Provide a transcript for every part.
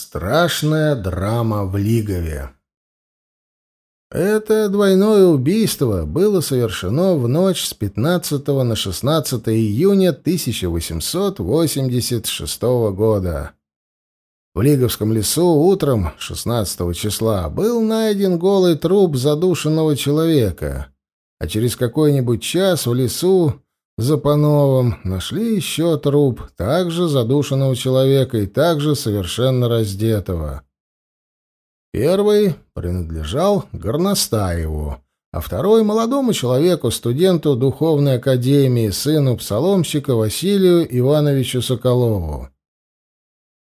Страшная драма в Лигове. Это двойное убийство было совершено в ночь с 15 на 16 июня 1886 года. В Лиговском лесу утром 16 числа был найден голый труп задушенного человека, а через какой-нибудь час в лесу за Пановым нашли еще труп, также задушенного человека и также совершенно раздетого. Первый принадлежал Горностаеву, а второй — молодому человеку, студенту Духовной Академии, сыну псаломщика Василию Ивановичу Соколову.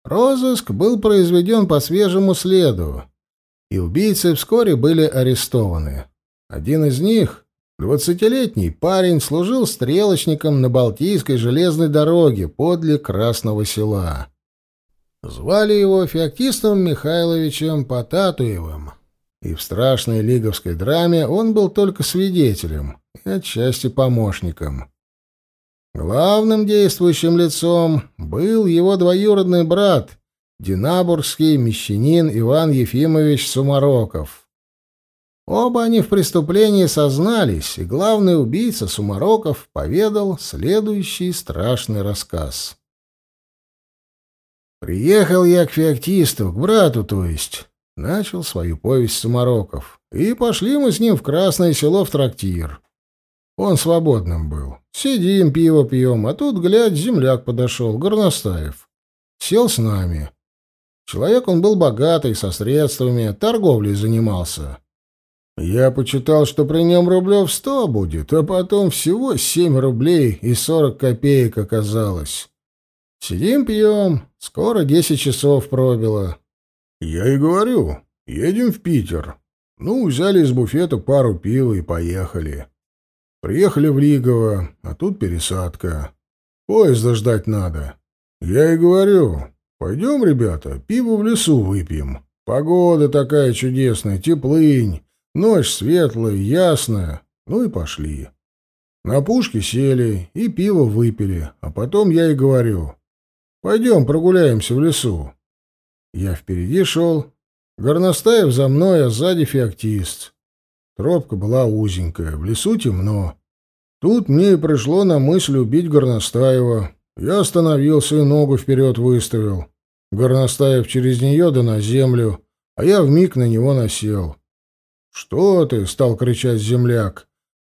Розыск был произведен по свежему следу, и убийцы вскоре были арестованы. Один из них, Двадцатилетний парень служил стрелочником на Балтийской железной дороге подле Красного села. Звали его Феоктистом Михайловичем Потатуевым. И в страшной лиговской драме он был только свидетелем и отчасти помощником. Главным действующим лицом был его двоюродный брат, динабургский мещанин Иван Ефимович Сумароков. Оба они в преступлении сознались, и главный убийца Сумароков поведал следующий страшный рассказ. «Приехал я к феоктисту, к брату, то есть», — начал свою повесть Сумароков, «и пошли мы с ним в Красное село в трактир. Он свободным был. Сидим, пиво пьем, а тут, глядь, земляк подошел, Горностаев. Сел с нами. Человек он был богатый, со средствами, торговлей занимался». Я почитал, что при нем рублев сто будет, а потом всего семь рублей и сорок копеек оказалось. Сидим пьем, скоро десять часов пробило. Я и говорю, едем в Питер. Ну, взяли из буфета пару пива и поехали. Приехали в Лигово, а тут пересадка. Поезда ждать надо. Я и говорю, пойдем, ребята, пиво в лесу выпьем. Погода такая чудесная, теплынь. Ночь светлая, ясная. Ну и пошли. На пушке сели и пиво выпили, а потом я и говорю. Пойдем прогуляемся в лесу. Я впереди шел, Горностаев за мной, а сзади феоктист. Тропка была узенькая, в лесу темно. Тут мне и пришло на мысль убить Горностаева. Я остановился и ногу вперед выставил. Горностаев через нее да на землю, а я вмиг на него насел. «Что ты?» — стал кричать земляк.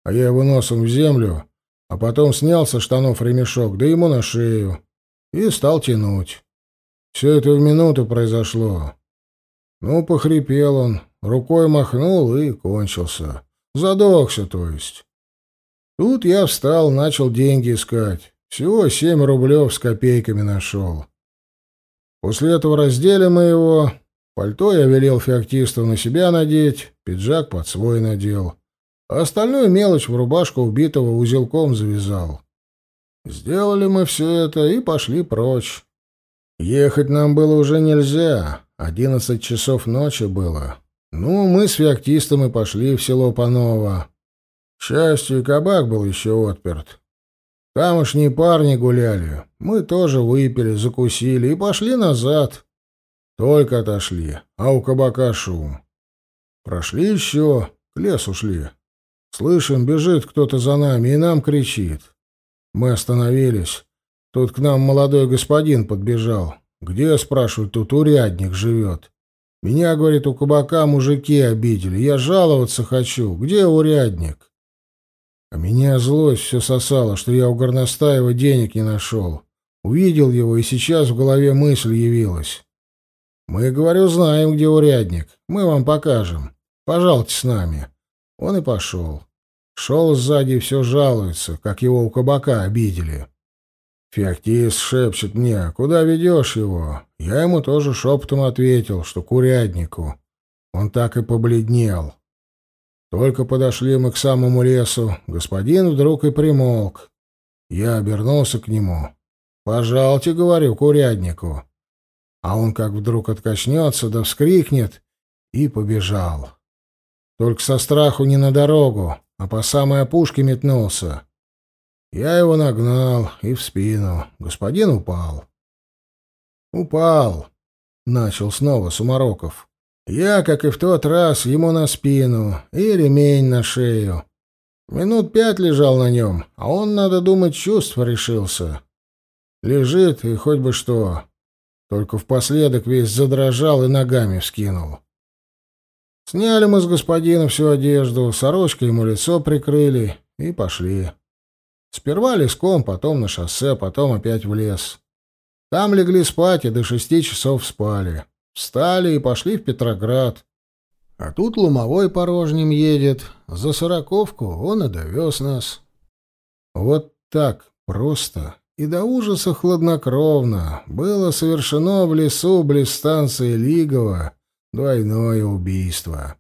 А я его носом в землю, а потом снял со штанов ремешок, да ему на шею, и стал тянуть. Все это в минуту произошло. Ну, похрипел он, рукой махнул и кончился. Задохся, то есть. Тут я встал, начал деньги искать. Всего семь рублев с копейками нашел. После этого раздели мы его, Пальто я велел феоктисту на себя надеть, пиджак под свой надел. А остальную мелочь в рубашку убитого узелком завязал. Сделали мы все это и пошли прочь. Ехать нам было уже нельзя. Одиннадцать часов ночи было. Ну, мы с феоктистом и пошли в село Паново. К счастью, кабак был еще отперт. Тамошние парни гуляли. Мы тоже выпили, закусили и пошли назад. Только отошли, а у кабака шум. Прошли еще, к лесу шли. Слышим, бежит кто-то за нами и нам кричит. Мы остановились. Тут к нам молодой господин подбежал. Где, спрашивают, тут урядник живет? Меня, говорит, у кабака мужики обидели. Я жаловаться хочу. Где урядник? А меня злость все сосала, что я у Горностаева денег не нашел. Увидел его, и сейчас в голове мысль явилась. Мы, говорю, знаем, где урядник. Мы вам покажем. Пожалуйте с нами. Он и пошел. Шел сзади и все жалуется, как его у кабака обидели. Феоктист шепчет мне, куда ведешь его? Я ему тоже шепотом ответил, что к уряднику. Он так и побледнел. Только подошли мы к самому лесу, господин вдруг и примолк. Я обернулся к нему. «Пожалуйте, — говорю, — к уряднику». А он как вдруг откачнется, да вскрикнет, и побежал. Только со страху не на дорогу, а по самой опушке метнулся. Я его нагнал и в спину. Господин упал. Упал. начал снова Сумароков. Я, как и в тот раз, ему на спину и ремень на шею. Минут пять лежал на нем, а он, надо думать, чувство решился. Лежит, и хоть бы что. Только впоследок весь задрожал и ногами вскинул. Сняли мы с господина всю одежду, сорочкой ему лицо прикрыли и пошли. Сперва леском, потом на шоссе, потом опять в лес. Там легли спать и до шести часов спали. Встали и пошли в Петроград. А тут ломовой порожним едет. За сороковку он и довез нас. Вот так просто и до ужаса хладнокровно было совершено в лесу близ станции Лигово двойное убийство.